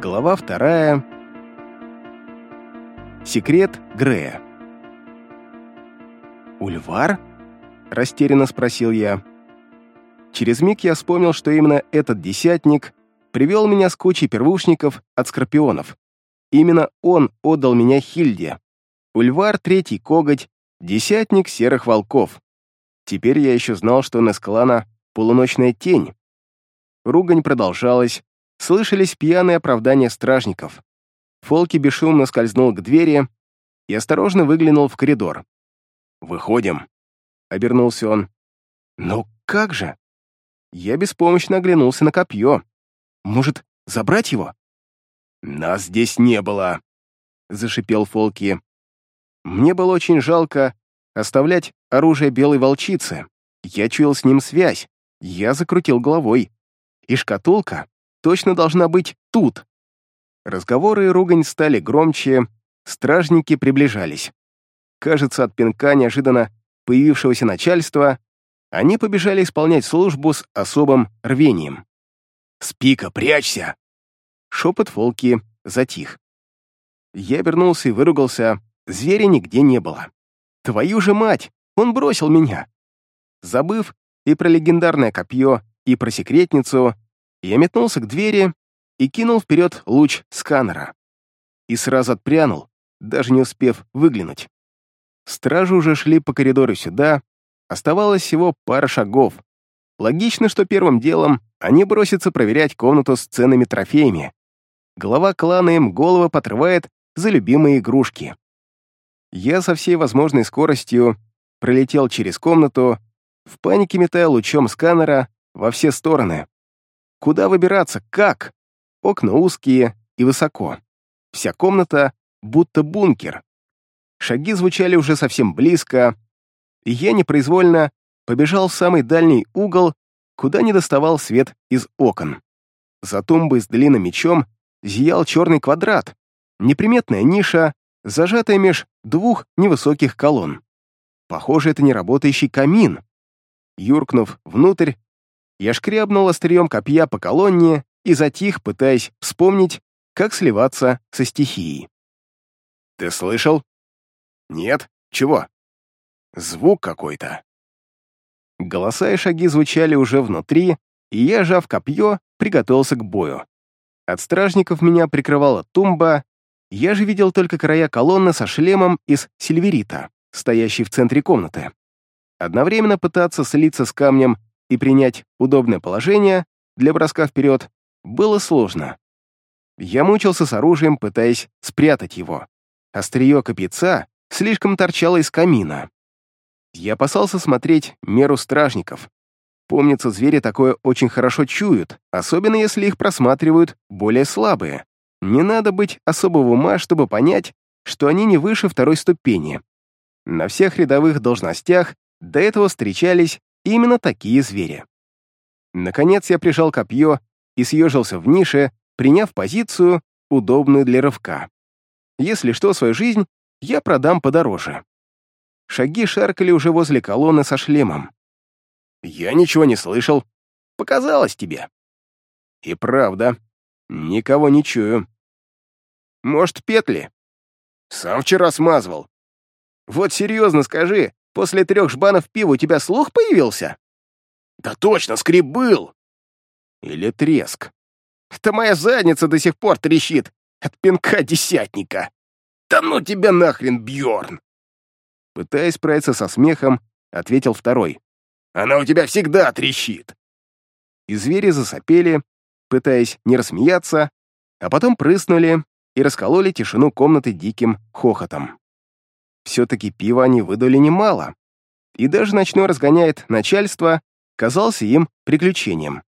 Глава вторая. Секрет Грея. «Ульвар?» — растерянно спросил я. Через миг я вспомнил, что именно этот десятник привел меня с кучей первушников от скорпионов. Именно он отдал меня Хильде. Ульвар — третий коготь, десятник серых волков. Теперь я еще знал, что он из клана «Полуночная тень». Ругань продолжалась, слышались пьяные оправдания стражников. Фолки бесшумно скользнул к двери и осторожно выглянул в коридор. «Выходим», — обернулся он. «Ну как же?» Я беспомощно оглянулся на копье. «Может, забрать его?» «Нас здесь не было», — зашипел Фолки. Мне было очень жалко оставлять оружие белой волчицы. Я чуял с ним связь. Я закрутил головой. И шкатулка точно должна быть тут. Разговоры и ругань стали громче, стражники приближались. Кажется, от пинка неожиданно появившегося начальства они побежали исполнять службу с особым рвением. «Спика, прячься!» Шепот Фолки затих. Я вернулся и выругался, зверя нигде не было. «Твою же мать! Он бросил меня!» Забыв и про легендарное копье, и про секретницу, я метнулся к двери и кинул вперед луч сканера. И сразу отпрянул, даже не успев выглянуть. Стражи уже шли по коридору сюда, оставалось всего пара шагов. Логично, что первым делом они бросятся проверять комнату с ценными трофеями. Глава клана им голову подрывает за любимые игрушки. Я со всей возможной скоростью пролетел через комнату, в панике метая лучом сканера во все стороны. Куда выбираться? Как? Окна узкие и высоко. Вся комната будто бункер. Шаги звучали уже совсем близко, и я непроизвольно побежал в самый дальний угол, куда не доставал свет из окон. За тумбой с длинным мечом зиял черный квадрат, неприметная ниша, зажатая меж двух невысоких колонн. Похоже, это не работающий камин. Юркнув внутрь, я шкрябнул острием копья по колонне и затих, пытаясь вспомнить, как сливаться со стихией. «Ты слышал?» «Нет? Чего?» «Звук какой-то». Голоса и шаги звучали уже внутри, и я, жав копье, приготовился к бою. От стражников меня прикрывала тумба, я же видел только края колонны со шлемом из сильверита, стоящей в центре комнаты. Одновременно пытаться слиться с камнем и принять удобное положение для броска вперед было сложно. Я мучился с оружием, пытаясь спрятать его. Острие копьяца слишком торчало из камина. Я опасался смотреть меру стражников. Помнится, звери такое очень хорошо чуют, особенно если их просматривают более слабые. Не надо быть особого ума, чтобы понять, что они не выше второй ступени. На всех рядовых должностях до этого встречались Именно такие звери. Наконец я прижал копье и съежился в нише, приняв позицию, удобную для рывка. Если что, свою жизнь я продам подороже. Шаги шаркали уже возле колонны со шлемом. «Я ничего не слышал. Показалось тебе». «И правда, никого не чую». «Может, петли?» «Сам вчера смазывал». «Вот серьезно скажи, После трех жбанов пива у тебя слух появился? Да точно, скрип был. Или треск. Это моя задница до сих пор трещит от пинка десятника. Да ну тебя нахрен, Бьорн! Пытаясь справиться со смехом, ответил второй. Она у тебя всегда трещит. И звери засопели, пытаясь не рассмеяться, а потом прыснули и раскололи тишину комнаты диким хохотом. Все-таки пива они выдали немало, и даже ночной разгоняет начальство казался им приключением.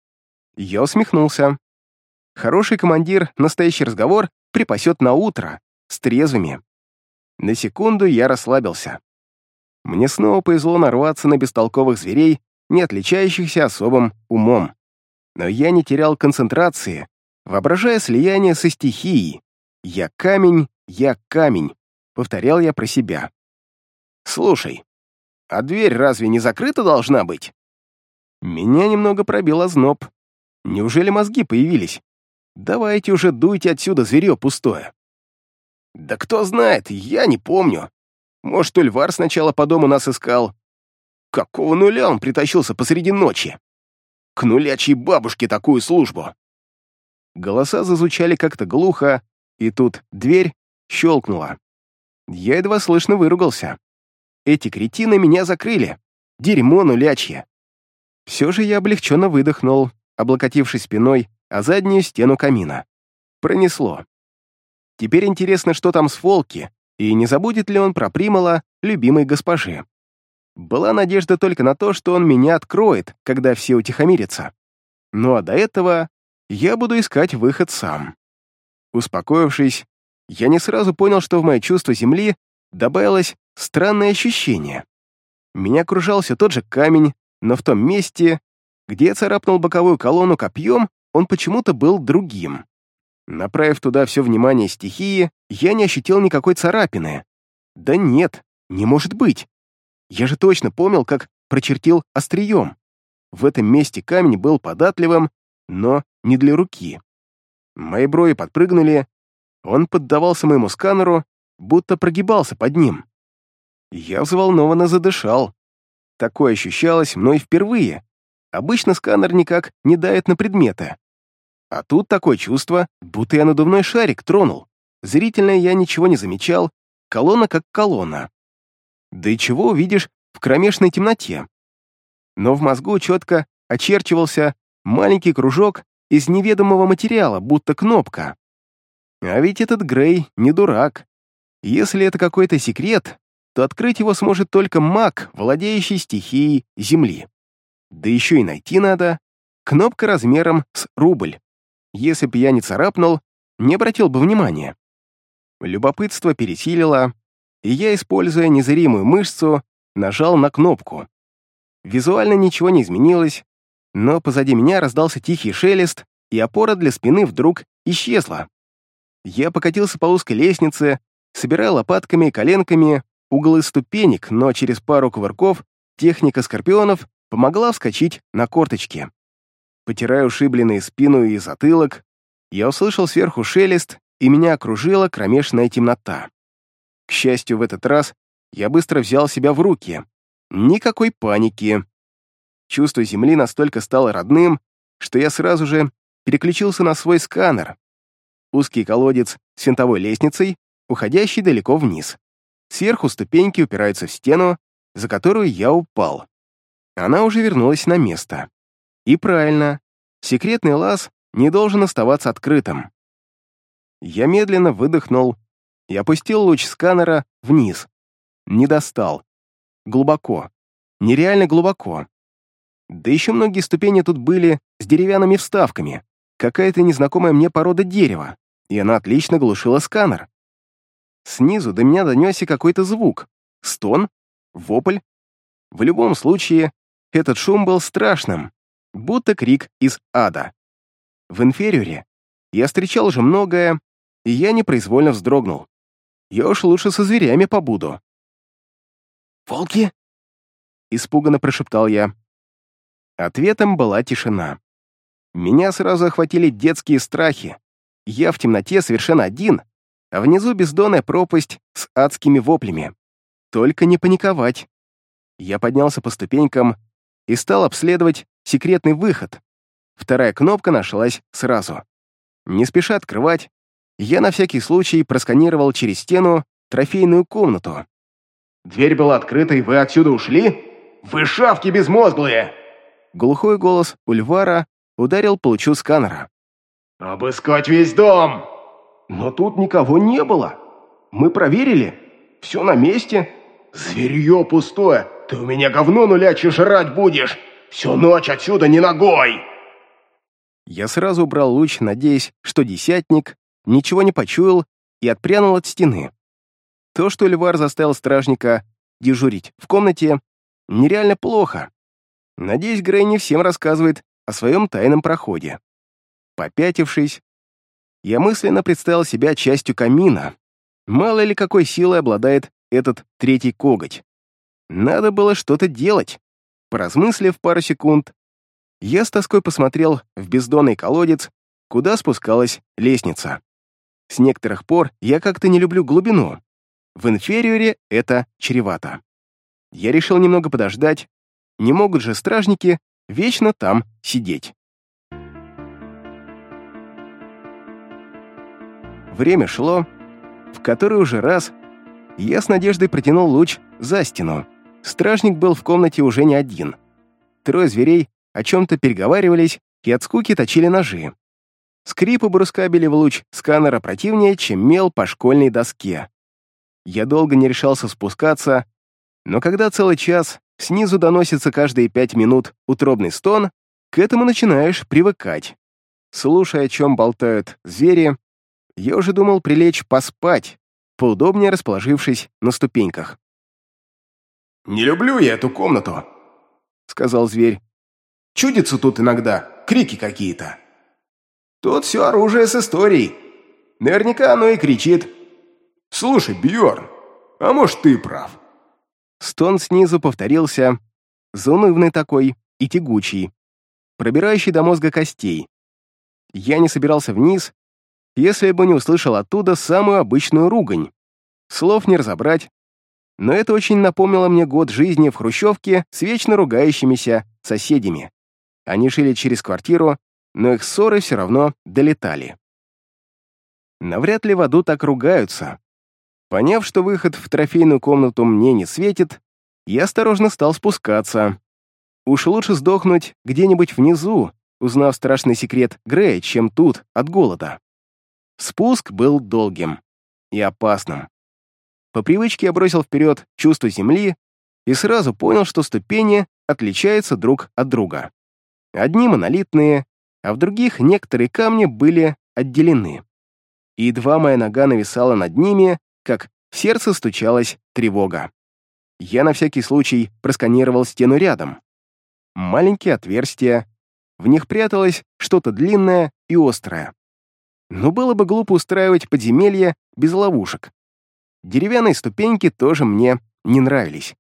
Я усмехнулся. Хороший командир настоящий разговор припасет на утро, с трезвыми. На секунду я расслабился. Мне снова повезло нарваться на бестолковых зверей, не отличающихся особым умом. Но я не терял концентрации, воображая слияние со стихией. Я камень, я камень повторял я про себя. «Слушай, а дверь разве не закрыта должна быть?» Меня немного пробил озноб. Неужели мозги появились? Давайте уже дуйте отсюда, зверье пустое. Да кто знает, я не помню. Может, Ульвар сначала по дому нас искал. Какого нуля он притащился посреди ночи? К нулячьей бабушке такую службу. Голоса зазвучали как-то глухо, и тут дверь щелкнула. Я едва слышно выругался. Эти кретины меня закрыли. Дерьмо нулячье. Все же я облегченно выдохнул, облокотившись спиной о заднюю стену камина. Пронесло. Теперь интересно, что там с Фолки, и не забудет ли он про Примала, любимой госпожи. Была надежда только на то, что он меня откроет, когда все утихомирятся. Ну а до этого я буду искать выход сам. Успокоившись, я не сразу понял, что в мое чувство земли добавилось странное ощущение. Меня окружался тот же камень, но в том месте, где я царапнул боковую колонну копьем, он почему-то был другим. Направив туда все внимание стихии, я не ощутил никакой царапины. Да нет, не может быть. Я же точно помнил, как прочертил острием. В этом месте камень был податливым, но не для руки. Мои брови подпрыгнули, он поддавался моему сканеру, будто прогибался под ним. Я взволнованно задышал. Такое ощущалось мной впервые. Обычно сканер никак не дает на предметы. А тут такое чувство, будто я надувной шарик тронул. Зрительно я ничего не замечал, колонна как колонна. Да и чего увидишь в кромешной темноте? Но в мозгу четко очерчивался маленький кружок из неведомого материала, будто кнопка. А ведь этот Грей не дурак. Если это какой-то секрет, то открыть его сможет только маг, владеющий стихией Земли. Да еще и найти надо. Кнопка размером с рубль. Если бы я не царапнул, не обратил бы внимания. Любопытство пересилило, и я, используя незримую мышцу, нажал на кнопку. Визуально ничего не изменилось, но позади меня раздался тихий шелест, и опора для спины вдруг исчезла. Я покатился по узкой лестнице, собирая лопатками и коленками углы ступенек, но через пару кувырков техника скорпионов помогла вскочить на корточки. Потирая ушибленные спину и затылок, я услышал сверху шелест, и меня окружила кромешная темнота. К счастью, в этот раз я быстро взял себя в руки. Никакой паники. Чувство земли настолько стало родным, что я сразу же переключился на свой сканер. Узкий колодец с винтовой лестницей, уходящий далеко вниз. Сверху ступеньки упираются в стену, за которую я упал. Она уже вернулась на место. И правильно, секретный лаз не должен оставаться открытым. Я медленно выдохнул и опустил луч сканера вниз. Не достал. Глубоко. Нереально глубоко. Да еще многие ступени тут были с деревянными вставками, какая-то незнакомая мне порода дерева, и она отлично глушила сканер. Снизу до меня донесся какой-то звук. Стон? Вопль? В любом случае, этот шум был страшным, будто крик из ада. В инфериоре я встречал уже многое, и я непроизвольно вздрогнул. Я уж лучше со зверями побуду. «Волки?» — испуганно прошептал я. Ответом была тишина. Меня сразу охватили детские страхи. Я в темноте совершенно один, а внизу бездонная пропасть с адскими воплями. Только не паниковать. Я поднялся по ступенькам и стал обследовать секретный выход. Вторая кнопка нашлась сразу. Не спеша открывать, я на всякий случай просканировал через стену трофейную комнату. «Дверь была открыта, и вы отсюда ушли? Вы шавки безмозглые!» Глухой голос Ульвара ударил по лучу сканера. «Обыскать весь дом!» «Но тут никого не было. Мы проверили. Все на месте». «Зверье пустое! Ты у меня говно нулячье жрать будешь! Всю ночь отсюда не ногой!» Я сразу убрал луч, надеясь, что десятник ничего не почуял и отпрянул от стены. То, что Львар заставил стражника дежурить в комнате, нереально плохо. Надеюсь, Грей не всем рассказывает о своем тайном проходе. Попятившись, я мысленно представил себя частью камина. Мало ли какой силой обладает этот третий коготь. Надо было что-то делать. Поразмыслив пару секунд, я с тоской посмотрел в бездонный колодец куда спускалась лестница. С некоторых пор я как-то не люблю глубину. В инфериоре это чревато. Я решил немного подождать. Не могут же стражники вечно там сидеть. Время шло, в который уже раз я с надеждой протянул луч за стену. Стражник был в комнате уже не один. Трое зверей о чем-то переговаривались и от скуки точили ножи. Скрипы брускабели в луч сканера противнее, чем мел по школьной доске. Я долго не решался спускаться, но когда целый час снизу доносится каждые пять минут утробный стон, к этому начинаешь привыкать. Слушая, о чем болтают звери, я уже думал прилечь поспать, поудобнее расположившись на ступеньках. «Не люблю я эту комнату», — сказал зверь. «Чудится тут иногда, крики какие-то. Тут все оружие с историей. Наверняка оно и кричит. Слушай, Бьорн, а может, ты прав?» Стон снизу повторился, заунывный такой и тягучий, пробирающий до мозга костей. Я не собирался вниз, если бы не услышал оттуда самую обычную ругань. Слов не разобрать, но это очень напомнило мне год жизни в Хрущевке с вечно ругающимися соседями. Они шили через квартиру, но их ссоры все равно долетали. Навряд ли в аду так ругаются. Поняв, что выход в трофейную комнату мне не светит, я осторожно стал спускаться. Уж лучше сдохнуть где-нибудь внизу, узнав страшный секрет Грея, чем тут, от голода. Спуск был долгим и опасным. По привычке я бросил вперед чувство земли и сразу понял, что ступени отличаются друг от друга. Одни монолитные, а в других некоторые камни были отделены. И едва моя нога нависала над ними, как в сердце стучалась тревога. Я на всякий случай просканировал стену рядом. Маленькие отверстия, в них пряталось что-то длинное и острое. Но было бы глупо устраивать подземелье без ловушек. Деревянные ступеньки тоже мне не нравились.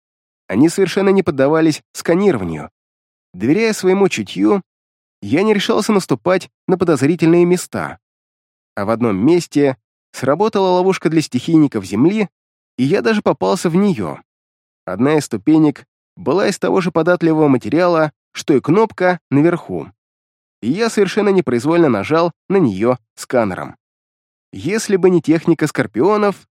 Они совершенно не поддавались сканированию. Доверяя своему чутью, я не решался наступать на подозрительные места. А в одном месте сработала ловушка для стихийников Земли, и я даже попался в нее. Одна из ступенек была из того же податливого материала, что и кнопка наверху и я совершенно непроизвольно нажал на нее сканером. Если бы не техника скорпионов...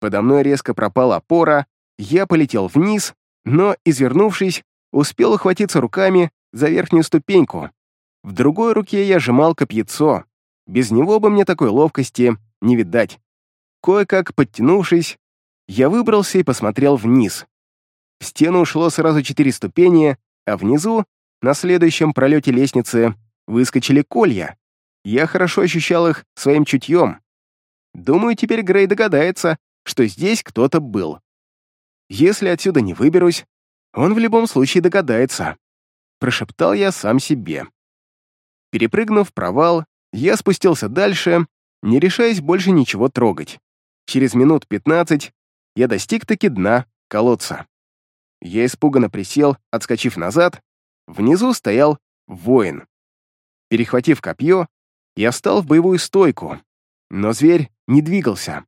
Подо мной резко пропала опора, я полетел вниз, но, извернувшись, успел ухватиться руками за верхнюю ступеньку. В другой руке я сжимал копьецо. Без него бы мне такой ловкости не видать. Кое-как подтянувшись, я выбрался и посмотрел вниз. В стену ушло сразу четыре ступени, а внизу на следующем пролете лестницы выскочили колья. Я хорошо ощущал их своим чутьем. Думаю, теперь Грей догадается, что здесь кто-то был. Если отсюда не выберусь, он в любом случае догадается. Прошептал я сам себе. Перепрыгнув провал, я спустился дальше, не решаясь больше ничего трогать. Через минут пятнадцать я достиг таки дна колодца. Я испуганно присел, отскочив назад, Внизу стоял воин. Перехватив копье, я встал в боевую стойку, но зверь не двигался.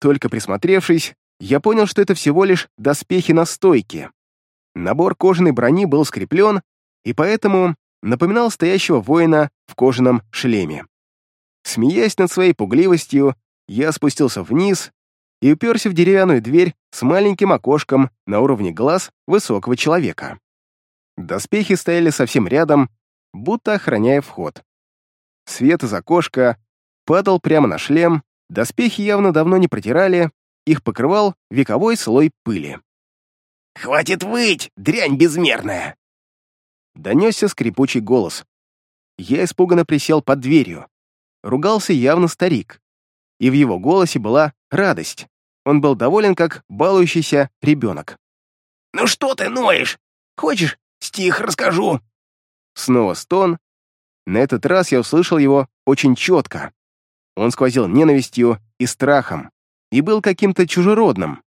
Только присмотревшись, я понял, что это всего лишь доспехи на стойке. Набор кожаной брони был скреплен, и поэтому напоминал стоящего воина в кожаном шлеме. Смеясь над своей пугливостью, я спустился вниз и уперся в деревянную дверь с маленьким окошком на уровне глаз высокого человека. Доспехи стояли совсем рядом, будто охраняя вход. Свет из окошка падал прямо на шлем, доспехи явно давно не протирали, их покрывал вековой слой пыли. «Хватит выть, дрянь безмерная!» Донесся скрипучий голос. Я испуганно присел под дверью. Ругался явно старик. И в его голосе была радость. Он был доволен, как балующийся ребенок. «Ну что ты ноешь? Хочешь, Стих расскажу!» Снова стон. На этот раз я услышал его очень четко. Он сквозил ненавистью и страхом, и был каким-то чужеродным.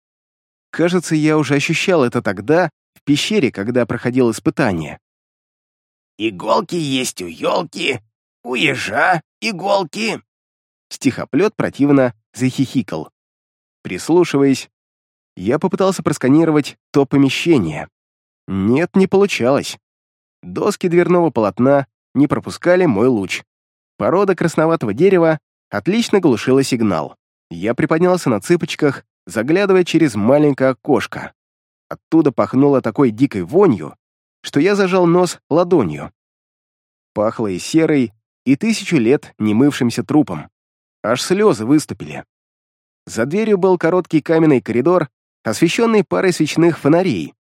Кажется, я уже ощущал это тогда, в пещере, когда проходил испытание. «Иголки есть у елки, У ежа иголки. Стихоплет противно захихикал. Прислушиваясь, я попытался просканировать то помещение. Нет, не получалось. Доски дверного полотна не пропускали мой луч. Порода красноватого дерева отлично глушила сигнал. Я приподнялся на цыпочках, заглядывая через маленькое окошко. Оттуда пахнуло такой дикой вонью, что я зажал нос ладонью. Пахло и серой, и тысячу лет немывшимся трупом. Аж слезы выступили. За дверью был короткий каменный коридор, освещенный парой свечных фонарей.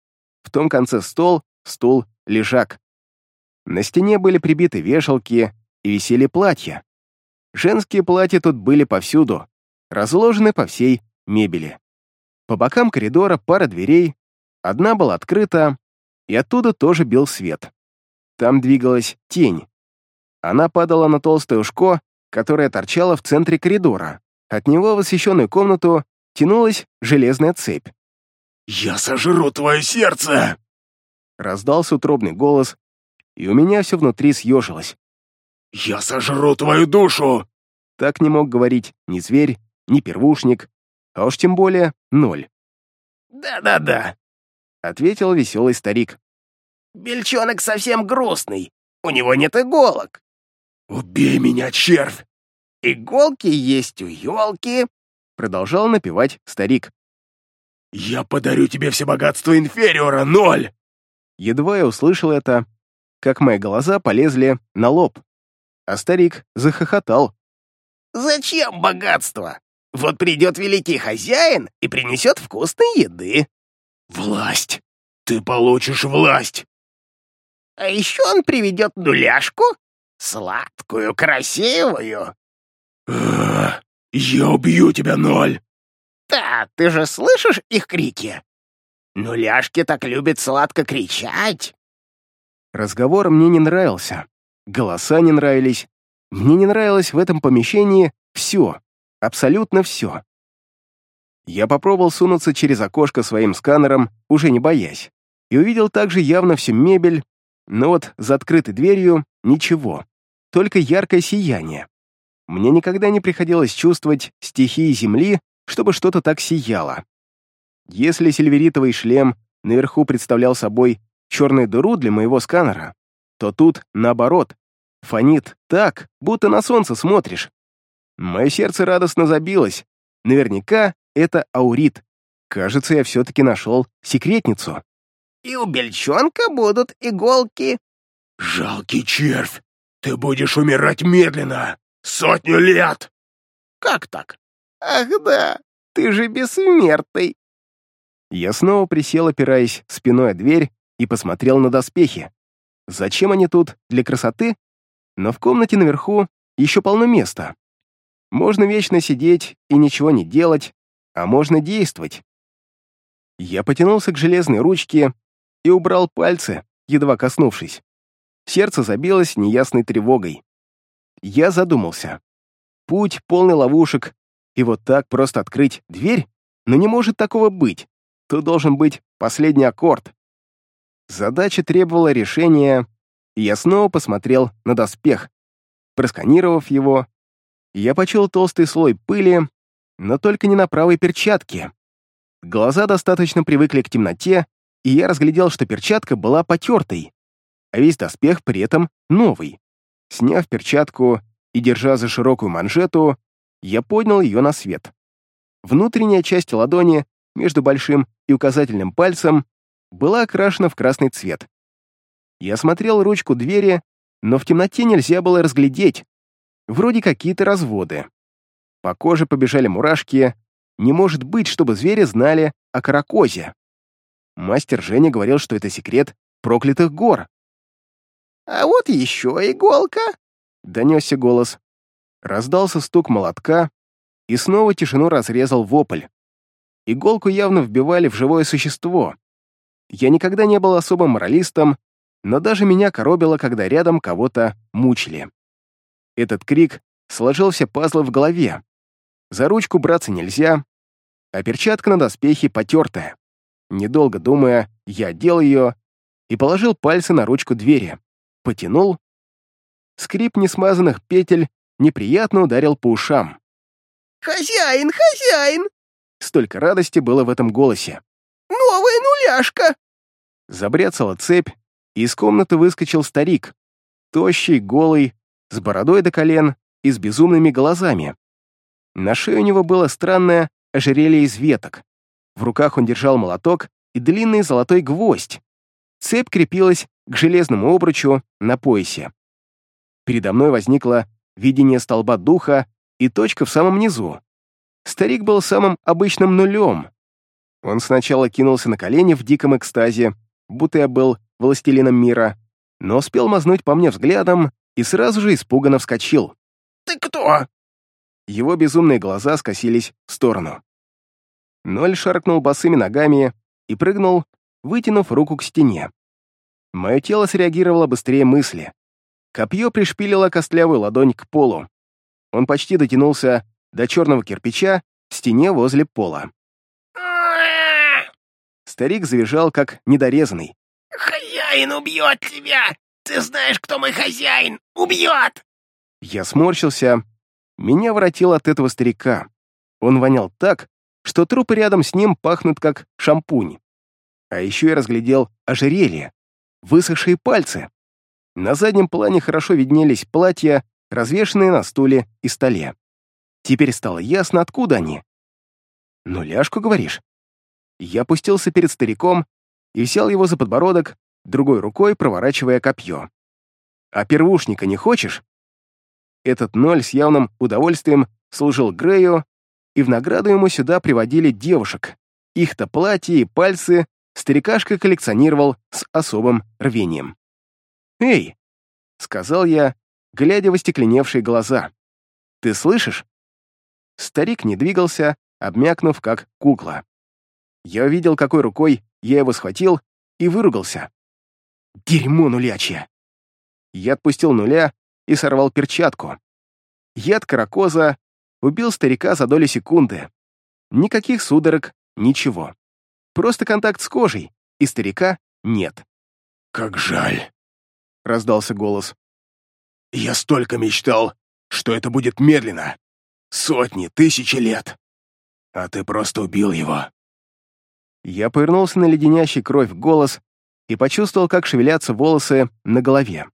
В том конце стол, стул, лежак. На стене были прибиты вешалки и висели платья. Женские платья тут были повсюду, разложены по всей мебели. По бокам коридора пара дверей, одна была открыта, и оттуда тоже бил свет. Там двигалась тень. Она падала на толстое ушко, которое торчало в центре коридора. От него в освещенную комнату тянулась железная цепь. «Я сожру твое сердце!» Раздался утробный голос, и у меня все внутри съежилось. «Я сожру твою душу!» Так не мог говорить ни зверь, ни первушник, а уж тем более ноль. Да-да-да, Ответил веселый старик. бельчонок совсем грустный. У него нет иголок. «Убей меня, червь!» Иголки есть у елки. Продолжал напевать старик. «Я подарю тебе все богатства инфериора, ноль!» Едва я услышал это, как мои глаза полезли на лоб, а старик захохотал. Зачем богатство? Вот придет великий хозяин и принесет вкусной еды. «Власть! Ты получишь власть!» А еще он приведет нуляшку, сладкую, красивую. «Ах, «Я убью тебя, ноль!» Да, ты же слышишь их крики? Нуляшки так любят сладко кричать. Разговор мне не нравился, голоса не нравились. Мне не нравилось в этом помещении все, абсолютно все. Я попробовал сунуться через окошко своим сканером, уже не боясь, и увидел также явно всю мебель, но вот за открытой дверью ничего, только яркое сияние. Мне никогда не приходилось чувствовать стихии Земли, чтобы что-то так сияло. Если сильверитовый шлем наверху представлял собой черную дыру для моего сканера, то тут, наоборот, фонит так, будто на солнце смотришь. Мое сердце радостно забилось. Наверняка это аурит. Кажется, я все-таки нашел секретницу. И у бельчонка будут иголки. «Жалкий червь! Ты будешь умирать медленно! Сотню лет!» Как так? Ах да, ты же бессмертный. Я снова присел, опираясь спиной о дверь, и посмотрел на доспехи. Зачем они тут? Для красоты? Но в комнате наверху еще полно места. Можно вечно сидеть и ничего не делать, а можно действовать. Я потянулся к железной ручке и убрал пальцы, едва коснувшись. Сердце забилось неясной тревогой. Я задумался. Путь полный ловушек, и вот так просто открыть дверь? Но не может такого быть. Тут должен быть последний аккорд. Задача требовала решения, и я снова посмотрел на доспех. Просканировав его, я почел толстый слой пыли, но только не на правой перчатке. Глаза достаточно привыкли к темноте, и я разглядел, что перчатка была потертой, а весь доспех при этом новый. Сняв перчатку и держа за широкую манжету, я поднял ее на свет. Внутренняя часть ладони между большим и указательным пальцем была окрашена в красный цвет. Я смотрел ручку двери, но в темноте нельзя было разглядеть. Вроде какие-то разводы. По коже побежали мурашки. Не может быть, чтобы звери знали о каракозе. Мастер Женя говорил, что это секрет проклятых гор. А вот еще иголка. Донесся голос. Раздался стук молотка, и снова тишину разрезал вопль. Иголку явно вбивали в живое существо. Я никогда не был особым моралистом, но даже меня коробило, когда рядом кого-то мучили. Этот крик сложил все пазлы в голове. За ручку браться нельзя, а перчатка на доспехе потертая. Недолго думая, я одел ее и положил пальцы на ручку двери. Потянул. Скрип несмазанных петель неприятно ударил по ушам. «Хозяин, хозяин!» Столько радости было в этом голосе. «Новая нуляшка!» Забряцала цепь, и из комнаты выскочил старик, тощий, голый, с бородой до колен и с безумными глазами. На шее у него было странное ожерелье из веток. В руках он держал молоток и длинный золотой гвоздь. Цепь крепилась к железному обручу на поясе. Передо мной возникло видение столба духа и точка в самом низу. Старик был самым обычным нулем. Он сначала кинулся на колени в диком экстазе, будто я был властелином мира, но успел мазнуть по мне взглядом и сразу же испуганно вскочил. «Ты кто?» Его безумные глаза скосились в сторону. Ноль шаркнул босыми ногами и прыгнул, вытянув руку к стене. Мое тело среагировало быстрее мысли. Копье пришпилило костлявую ладонь к полу. Он почти дотянулся до черного кирпича в стене возле пола. Старик завизжал, как недорезанный. «Хозяин убьет тебя! Ты знаешь, кто мой хозяин! Убьет!» Я сморщился. Меня воротило от этого старика. Он вонял так, что трупы рядом с ним пахнут как шампунь. А еще я разглядел ожерелье, высохшие пальцы. На заднем плане хорошо виднелись платья, развешанные на стуле и столе. Теперь стало ясно, откуда они. «Ну, ляжку, говоришь?» Я опустился перед стариком и взял его за подбородок, другой рукой проворачивая копье. «А первушника не хочешь?» Этот ноль с явным удовольствием служил Грею, и в награду ему сюда приводили девушек. Их-то платья и пальцы старикашка коллекционировал с особым рвением. «Эй!» — сказал я, глядя в остекленевшие глаза. «Ты слышишь?» Старик не двигался, обмякнув, как кукла. Я увидел, какой рукой я его схватил и выругался. «Дерьмо нулячье!» Я отпустил нуля и сорвал перчатку. Яд каракоза убил старика за доли секунды. Никаких судорог, ничего. Просто контакт с кожей, и старика нет. «Как жаль!» — раздался голос. «Я столько мечтал, что это будет медленно. Сотни, тысячи лет. А ты просто убил его». Я повернулся на леденящий кровь голос и почувствовал, как шевелятся волосы на голове.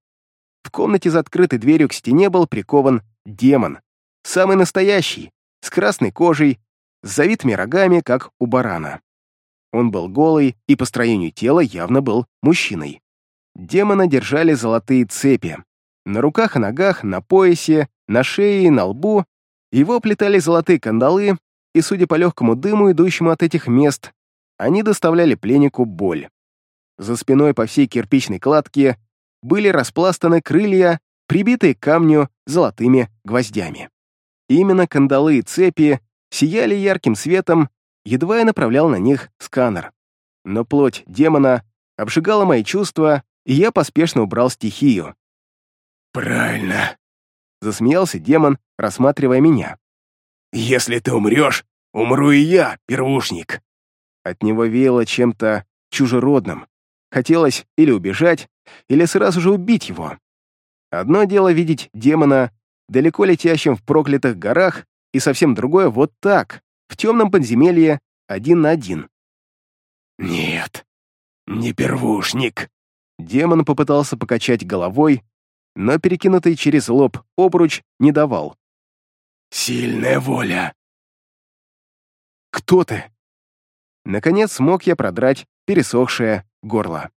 В комнате за открытой дверью к стене был прикован демон. Самый настоящий, с красной кожей, с завитыми рогами, как у барана. Он был голый и по строению тела явно был мужчиной. Демона держали золотые цепи. На руках и ногах, на поясе, на шее и на лбу его оплетали золотые кандалы, и, судя по легкому дыму, идущему от этих мест, они доставляли пленнику боль. За спиной по всей кирпичной кладке были распластаны крылья, прибитые к камню золотыми гвоздями. Именно кандалы и цепи сияли ярким светом, едва я направлял на них сканер. Но плоть демона обжигала мои чувства, и я поспешно убрал стихию. «Правильно», — засмеялся демон, рассматривая меня. «Если ты умрешь, умру и я, первушник». От него веяло чем-то чужеродным. Хотелось или убежать, или сразу же убить его. Одно дело видеть демона далеко летящим в проклятых горах, и совсем другое вот так, в темном подземелье, один на один. «Нет, не первушник». Демон попытался покачать головой, но перекинутый через лоб обруч не давал. «Сильная воля». «Кто ты?» Наконец смог я продрать пересохшее горло.